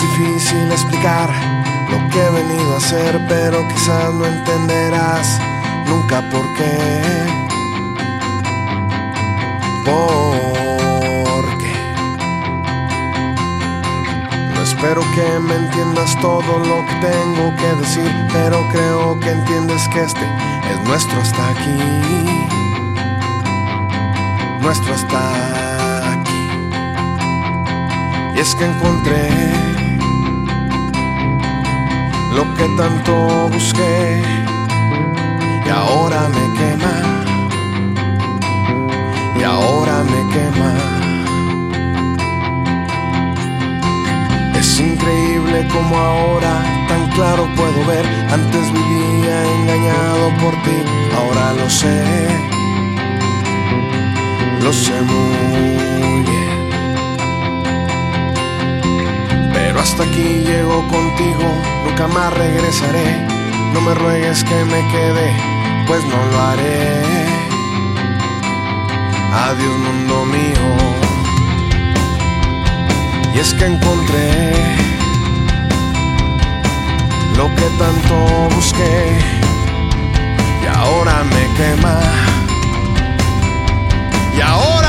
Es difícil explicar lo que he venido a hacer, pero quizás no entenderás nunca por qué. Porque no espero que me entiendas todo lo que tengo que decir, pero creo que entiendes que este es nuestro hasta aquí. Nuestro hasta aquí. Y es que encontré lo que tanto busqué y ahora me quema y ahora me quema. Es increíble como ahora tan claro puedo ver antes vivía engañado por ti ahora lo sé. Lo sé muy hasta aquí llego contigo nunca más regresaré no me ruegues que me quede pues no lo haré. Adiós mundo mío. Y es que encontré lo que tanto busqué y ahora me quema. Y ahora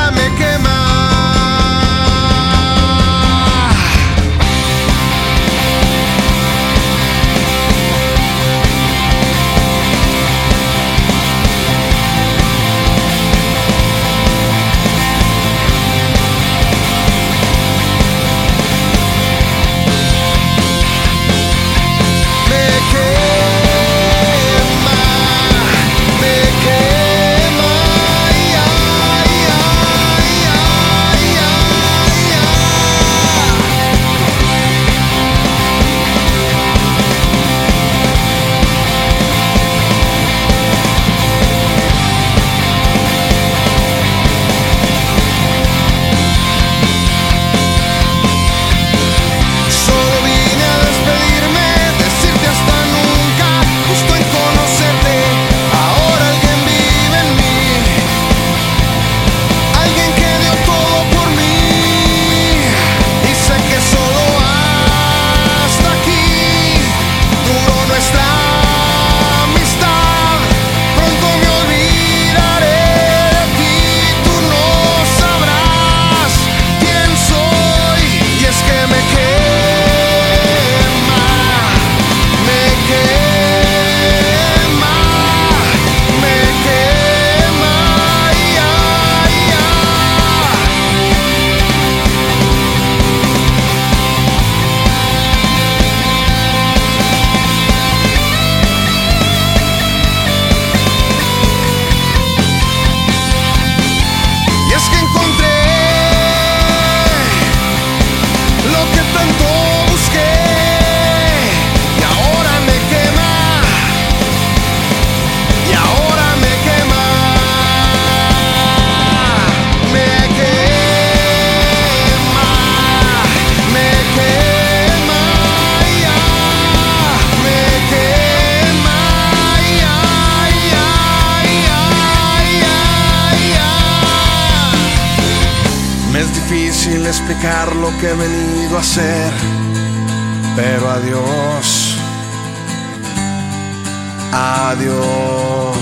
difícil explicar lo que he venido a hacer, pero adiós, adiós.